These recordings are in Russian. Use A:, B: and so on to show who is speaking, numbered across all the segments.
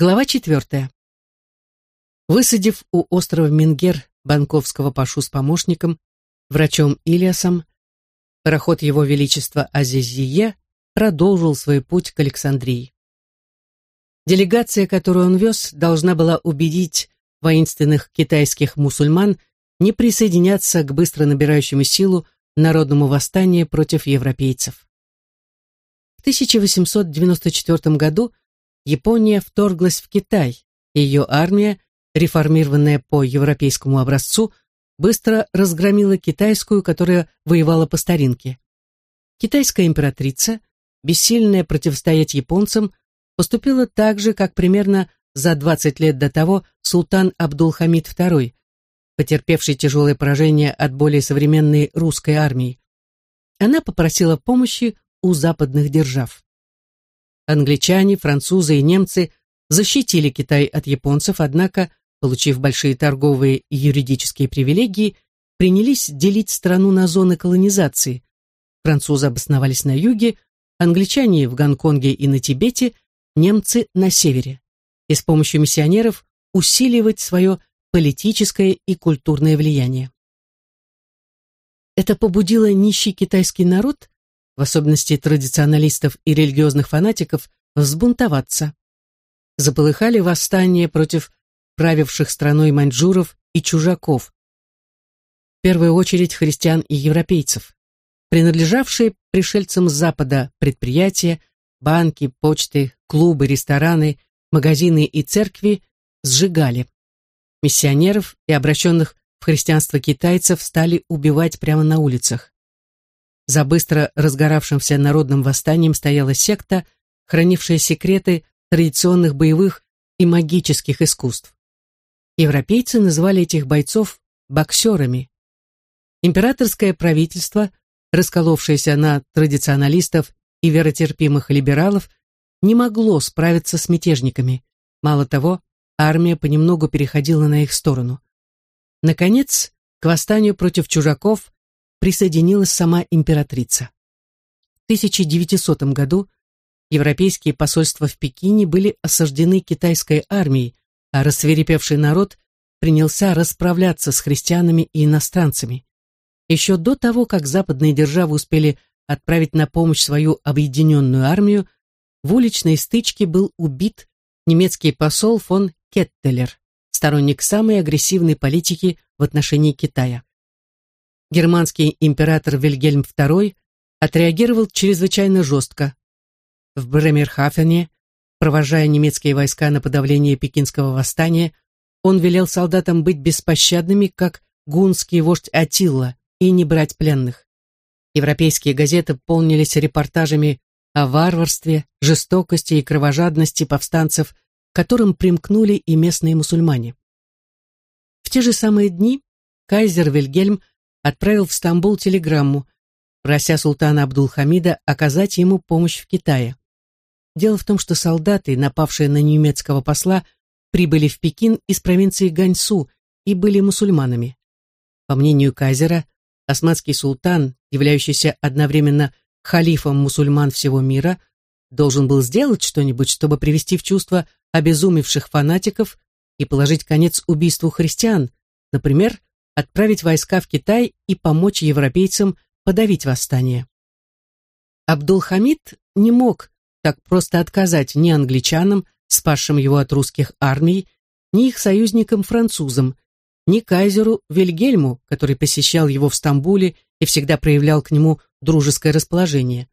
A: Глава четвертая. Высадив у острова Мингер банковского пашу с помощником, врачом Илиасом, пароход Его Величества Азизие продолжил свой путь к Александрии. Делегация, которую он вез, должна была убедить воинственных китайских мусульман не присоединяться к быстро набирающему силу народному восстанию против европейцев. В 1894 году Япония вторглась в Китай, и ее армия, реформированная по европейскому образцу, быстро разгромила китайскую, которая воевала по старинке. Китайская императрица, бессильная противостоять японцам, поступила так же, как примерно за 20 лет до того султан Абдулхамид II, потерпевший тяжелое поражение от более современной русской армии. Она попросила помощи у западных держав. Англичане, французы и немцы защитили Китай от японцев, однако, получив большие торговые и юридические привилегии, принялись делить страну на зоны колонизации. Французы обосновались на юге, англичане в Гонконге и на Тибете, немцы на севере. И с помощью миссионеров усиливать свое политическое и культурное влияние. Это побудило нищий китайский народ в особенности традиционалистов и религиозных фанатиков, взбунтоваться. Заполыхали восстания против правивших страной маньчжуров и чужаков, в первую очередь христиан и европейцев. Принадлежавшие пришельцам с Запада предприятия, банки, почты, клубы, рестораны, магазины и церкви сжигали. Миссионеров и обращенных в христианство китайцев стали убивать прямо на улицах. За быстро разгоравшимся народным восстанием стояла секта, хранившая секреты традиционных боевых и магических искусств. Европейцы называли этих бойцов боксерами. Императорское правительство, расколовшееся на традиционалистов и веротерпимых либералов, не могло справиться с мятежниками. Мало того, армия понемногу переходила на их сторону. Наконец, к восстанию против чужаков присоединилась сама императрица. В 1900 году европейские посольства в Пекине были осаждены китайской армией, а рассверепевший народ принялся расправляться с христианами и иностранцами. Еще до того, как западные державы успели отправить на помощь свою объединенную армию, в уличной стычке был убит немецкий посол фон Кеттелер, сторонник самой агрессивной политики в отношении Китая германский император Вильгельм II отреагировал чрезвычайно жестко. В Бремерхафене, провожая немецкие войска на подавление пекинского восстания, он велел солдатам быть беспощадными, как гунский вождь Атилла, и не брать пленных. Европейские газеты полнились репортажами о варварстве, жестокости и кровожадности повстанцев, к которым примкнули и местные мусульмане. В те же самые дни кайзер Вильгельм отправил в Стамбул телеграмму, прося султана Абдулхамида оказать ему помощь в Китае. Дело в том, что солдаты, напавшие на немецкого посла, прибыли в Пекин из провинции Ганьсу и были мусульманами. По мнению Кайзера, османский султан, являющийся одновременно халифом мусульман всего мира, должен был сделать что-нибудь, чтобы привести в чувство обезумевших фанатиков и положить конец убийству христиан, например, отправить войска в Китай и помочь европейцам подавить восстание. Абдулхамид не мог так просто отказать ни англичанам, спасшим его от русских армий, ни их союзникам-французам, ни кайзеру Вильгельму, который посещал его в Стамбуле и всегда проявлял к нему дружеское расположение.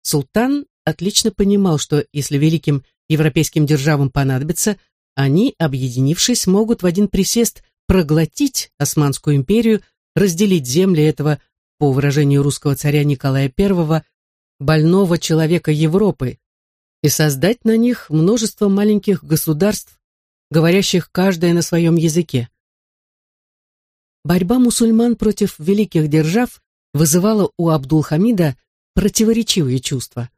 A: Султан отлично понимал, что если великим европейским державам понадобится, они, объединившись, могут в один присест проглотить Османскую империю, разделить земли этого, по выражению русского царя Николая I, больного человека Европы и создать на них множество маленьких государств, говорящих каждое на своем языке. Борьба мусульман против великих держав вызывала у Абдул-Хамида противоречивые чувства.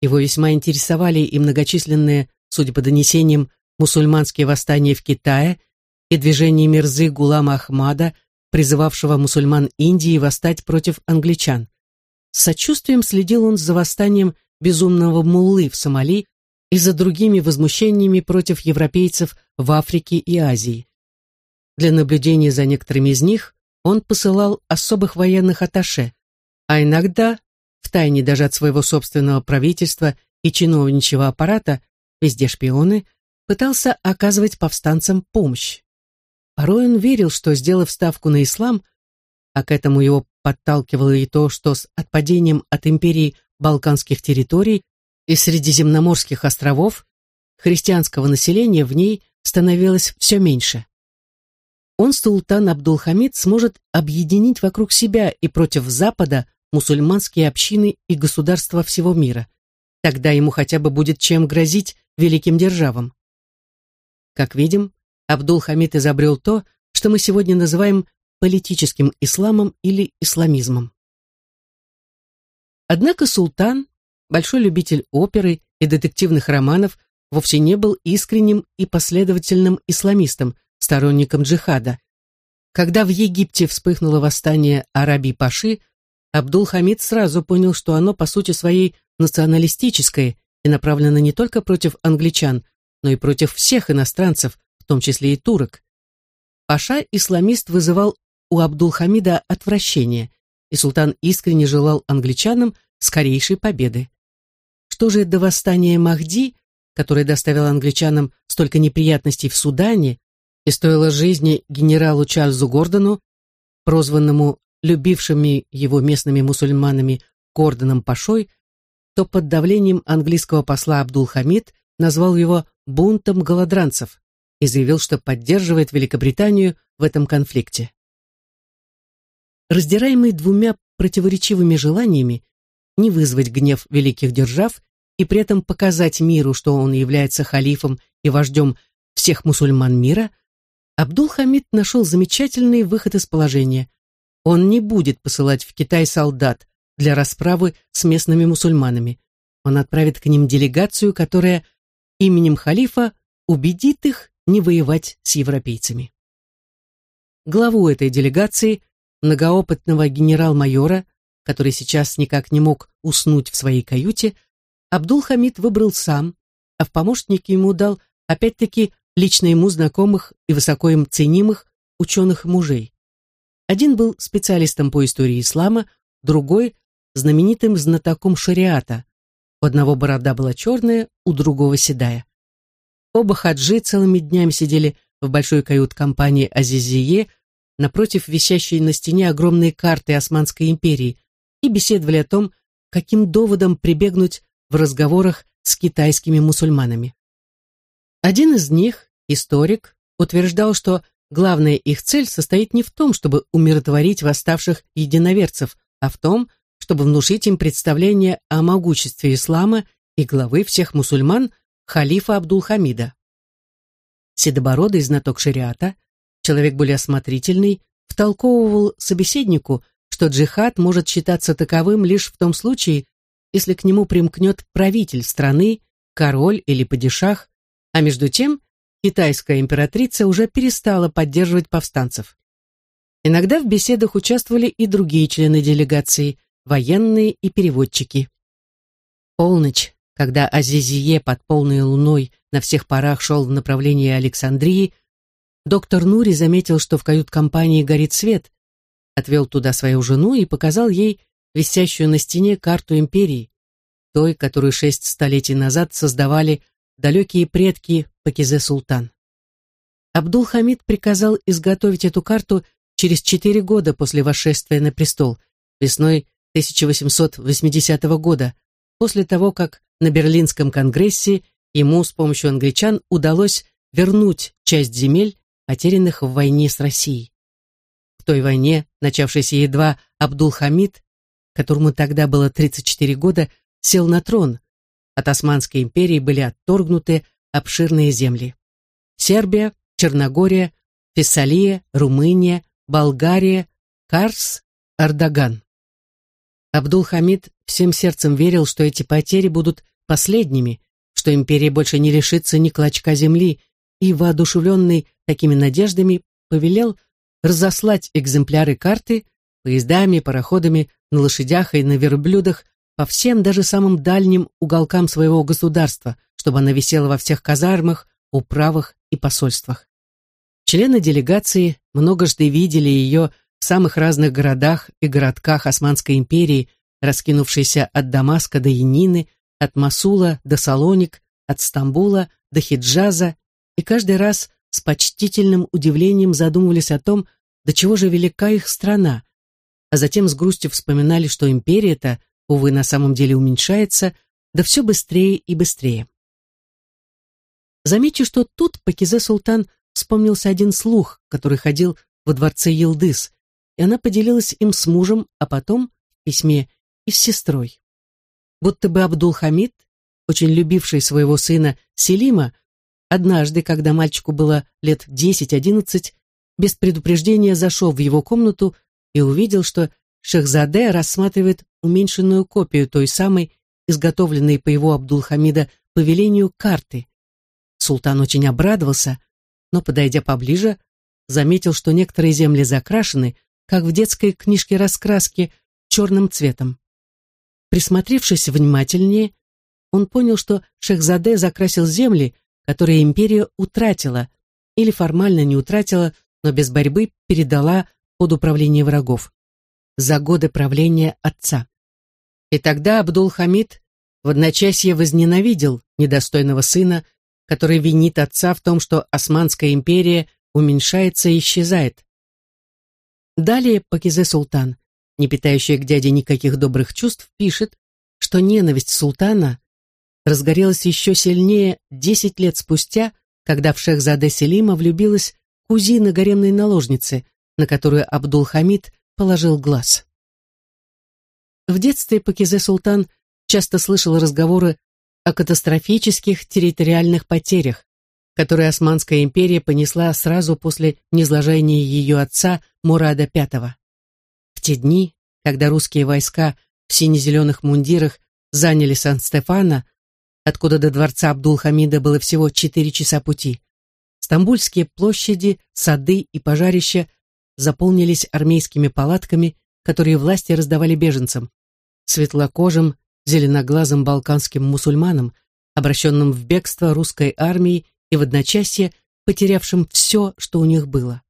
A: Его весьма интересовали и многочисленные, судя по донесениям, мусульманские восстания в Китае – и движение Мирзы Гулама Ахмада, призывавшего мусульман Индии восстать против англичан. С сочувствием следил он за восстанием безумного муллы в Сомали и за другими возмущениями против европейцев в Африке и Азии. Для наблюдения за некоторыми из них он посылал особых военных атташе, а иногда, втайне даже от своего собственного правительства и чиновничьего аппарата, везде шпионы, пытался оказывать повстанцам помощь. Порой он верил, что, сделав ставку на ислам, а к этому его подталкивало и то, что с отпадением от империи балканских территорий и средиземноморских островов христианского населения в ней становилось все меньше. Он, султан Абдулхамид, сможет объединить вокруг себя и против Запада мусульманские общины и государства всего мира. Тогда ему хотя бы будет чем грозить великим державам. Как видим, Абдул-Хамид изобрел то, что мы сегодня называем политическим исламом или исламизмом. Однако султан, большой любитель оперы и детективных романов, вовсе не был искренним и последовательным исламистом, сторонником джихада. Когда в Египте вспыхнуло восстание Арабий-Паши, Абдул-Хамид сразу понял, что оно по сути своей националистическое и направлено не только против англичан, но и против всех иностранцев, в том числе и турок. Паша-исламист вызывал у Абдул-Хамида отвращение, и султан искренне желал англичанам скорейшей победы. Что же до восстания Махди, которое доставило англичанам столько неприятностей в Судане и стоило жизни генералу Чарльзу Гордону, прозванному любившими его местными мусульманами Гордоном Пашой, то под давлением английского посла Абдул-Хамид назвал его «бунтом голодранцев» и заявил, что поддерживает Великобританию в этом конфликте. Раздираемый двумя противоречивыми желаниями не вызвать гнев великих держав и при этом показать миру, что он является халифом и вождем всех мусульман мира, Абдул-Хамид нашел замечательный выход из положения. Он не будет посылать в Китай солдат для расправы с местными мусульманами. Он отправит к ним делегацию, которая именем халифа убедит их не воевать с европейцами. Главу этой делегации, многоопытного генерал-майора, который сейчас никак не мог уснуть в своей каюте, Абдул-Хамид выбрал сам, а в помощники ему дал, опять-таки, лично ему знакомых и высоко им ценимых ученых мужей. Один был специалистом по истории ислама, другой – знаменитым знатоком шариата. У одного борода была черная, у другого седая. Оба хаджи целыми днями сидели в большой кают-компании Азизие напротив висящей на стене огромной карты Османской империи и беседовали о том, каким доводом прибегнуть в разговорах с китайскими мусульманами. Один из них, историк, утверждал, что главная их цель состоит не в том, чтобы умиротворить восставших единоверцев, а в том, чтобы внушить им представление о могуществе ислама и главы всех мусульман халифа Абдул-Хамида. Седобородый знаток шариата, человек более осмотрительный, втолковывал собеседнику, что джихад может считаться таковым лишь в том случае, если к нему примкнет правитель страны, король или падишах, а между тем китайская императрица уже перестала поддерживать повстанцев. Иногда в беседах участвовали и другие члены делегации, военные и переводчики. Полночь, когда Азизие под полной луной на всех парах шел в направлении Александрии, доктор Нури заметил, что в кают-компании горит свет, отвел туда свою жену и показал ей висящую на стене карту империи, той, которую шесть столетий назад создавали далекие предки Пакизе-Султан. Абдул-Хамид приказал изготовить эту карту через четыре года после восшествия на престол, весной 1880 года, после того, как на Берлинском конгрессе ему с помощью англичан удалось вернуть часть земель, потерянных в войне с Россией. В той войне, начавшейся едва Абдул-Хамид, которому тогда было 34 года, сел на трон. От Османской империи были отторгнуты обширные земли. Сербия, Черногория, Фессалия, Румыния, Болгария, Карс, Ардаган. Абдул-Хамид всем сердцем верил, что эти потери будут последними, что империя больше не лишится ни клочка земли, и, воодушевленный такими надеждами, повелел разослать экземпляры карты поездами, пароходами, на лошадях и на верблюдах по всем даже самым дальним уголкам своего государства, чтобы она висела во всех казармах, управах и посольствах. Члены делегации многожды видели ее в самых разных городах и городках Османской империи, раскинувшейся от Дамаска до Янины, от Масула до Салоник, от Стамбула до Хиджаза, и каждый раз с почтительным удивлением задумывались о том, до чего же велика их страна, а затем с грустью вспоминали, что империя-то, увы, на самом деле уменьшается, да все быстрее и быстрее. Замечу, что тут Пакизе Султан вспомнился один слух, который ходил во дворце Елдыс, она поделилась им с мужем, а потом, в письме, и с сестрой. Будто бы Абдул-Хамид, очень любивший своего сына Селима, однажды, когда мальчику было лет 10-11, без предупреждения зашел в его комнату и увидел, что Шехзаде рассматривает уменьшенную копию той самой, изготовленной по его Абдул-Хамида повелению карты. Султан очень обрадовался, но, подойдя поближе, заметил, что некоторые земли закрашены, как в детской книжке раскраски, черным цветом. Присмотревшись внимательнее, он понял, что Шехзаде закрасил земли, которые империя утратила, или формально не утратила, но без борьбы передала под управление врагов. За годы правления отца. И тогда Абдул-Хамид в одночасье возненавидел недостойного сына, который винит отца в том, что Османская империя уменьшается и исчезает. Далее Пакизе Султан, не питающий к дяде никаких добрых чувств, пишет, что ненависть султана разгорелась еще сильнее десять лет спустя, когда в Шехзаде Селима влюбилась кузина гаремной наложницы, на которую Абдул-Хамид положил глаз. В детстве Пакизе Султан часто слышал разговоры о катастрофических территориальных потерях, которые Османская империя понесла сразу после низложения ее отца Мурада V. В те дни, когда русские войска в сине-зеленых мундирах заняли Сан-Стефано, откуда до дворца Абдул-Хамида было всего четыре часа пути, стамбульские площади, сады и пожарища заполнились армейскими палатками, которые власти раздавали беженцам, светлокожим, зеленоглазым балканским мусульманам, обращенным в бегство русской армии и в одночасье потерявшим все, что у них было.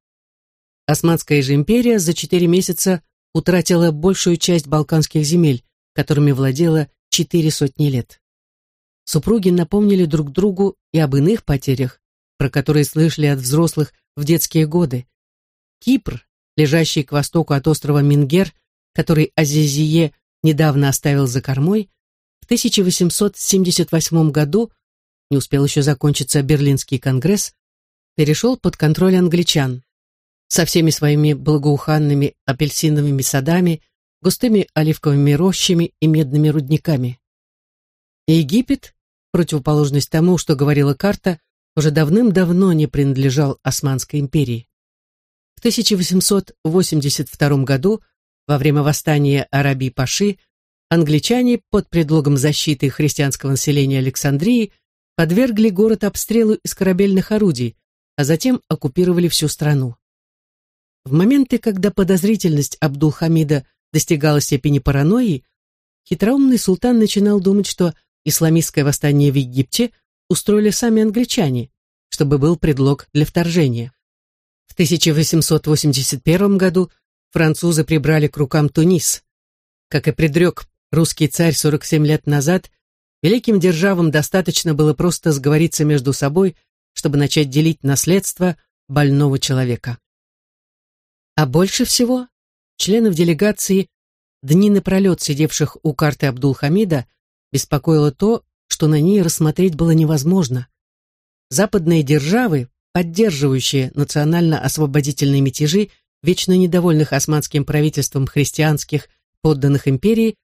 A: Османская же империя за четыре месяца утратила большую часть балканских земель, которыми владела четыре сотни лет. Супруги напомнили друг другу и об иных потерях, про которые слышали от взрослых в детские годы. Кипр, лежащий к востоку от острова Мингер, который Азизие недавно оставил за кормой, в 1878 году, не успел еще закончиться Берлинский конгресс, перешел под контроль англичан со всеми своими благоуханными апельсиновыми садами, густыми оливковыми рощами и медными рудниками. Египет, противоположность тому, что говорила карта, уже давным-давно не принадлежал Османской империи. В 1882 году, во время восстания Араби-Паши, англичане под предлогом защиты христианского населения Александрии подвергли город обстрелу из корабельных орудий, а затем оккупировали всю страну. В моменты, когда подозрительность Абдул-Хамида достигала степени паранойи, хитроумный султан начинал думать, что исламистское восстание в Египте устроили сами англичане, чтобы был предлог для вторжения. В 1881 году французы прибрали к рукам Тунис. Как и предрек русский царь 47 лет назад, великим державам достаточно было просто сговориться между собой, чтобы начать делить наследство больного человека. А больше всего членов делегации, дни напролет сидевших у карты Абдул-Хамида, беспокоило то, что на ней рассмотреть было невозможно. Западные державы, поддерживающие национально-освободительные мятежи, вечно недовольных османским правительством христианских, подданных империи,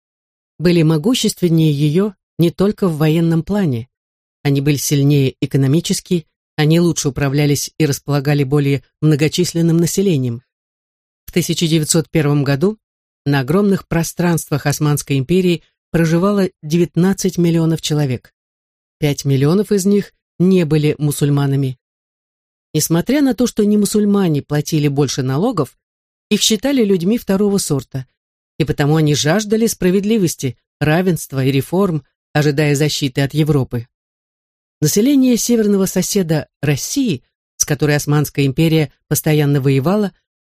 A: были могущественнее ее не только в военном плане. Они были сильнее экономически, они лучше управлялись и располагали более многочисленным населением. В 1901 году на огромных пространствах Османской империи проживало 19 миллионов человек. 5 миллионов из них не были мусульманами. Несмотря на то, что не мусульмане платили больше налогов, их считали людьми второго сорта, и потому они жаждали справедливости, равенства и реформ, ожидая защиты от Европы. Население северного соседа России, с которой Османская империя постоянно воевала,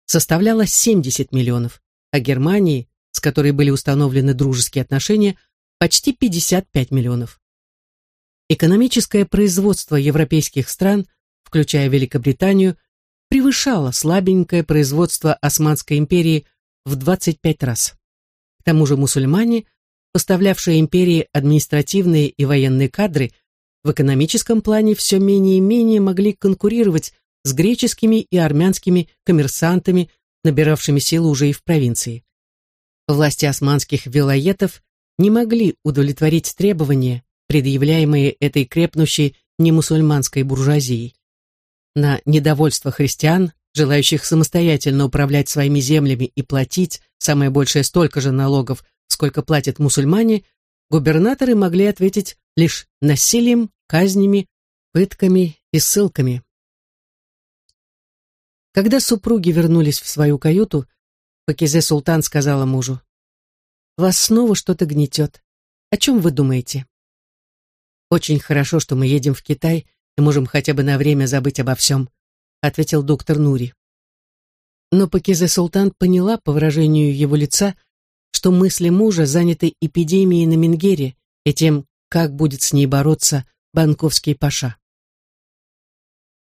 A: составляло 70 миллионов, а Германии, с которой были установлены дружеские отношения, почти 55 миллионов. Экономическое производство европейских стран, включая Великобританию, превышало слабенькое производство Османской империи в 25 раз. К тому же мусульмане, поставлявшие империи административные и военные кадры, в экономическом плане все менее и менее могли конкурировать с греческими и армянскими коммерсантами, набиравшими силу уже и в провинции. Власти османских вилоетов не могли удовлетворить требования, предъявляемые этой крепнущей немусульманской буржуазией. На недовольство христиан, желающих самостоятельно управлять своими землями и платить самое большее столько же налогов, сколько платят мусульмане, губернаторы могли ответить лишь насилием, казнями, пытками и ссылками. Когда супруги вернулись в свою каюту, Пакизе Султан сказала мужу, «Вас снова что-то гнетет. О чем вы думаете?» «Очень хорошо, что мы едем в Китай и можем хотя бы на время забыть обо всем», ответил доктор Нури. Но Пакизе Султан поняла по выражению его лица, что мысли мужа заняты эпидемией на Менгере и тем, как будет с ней бороться банковский паша.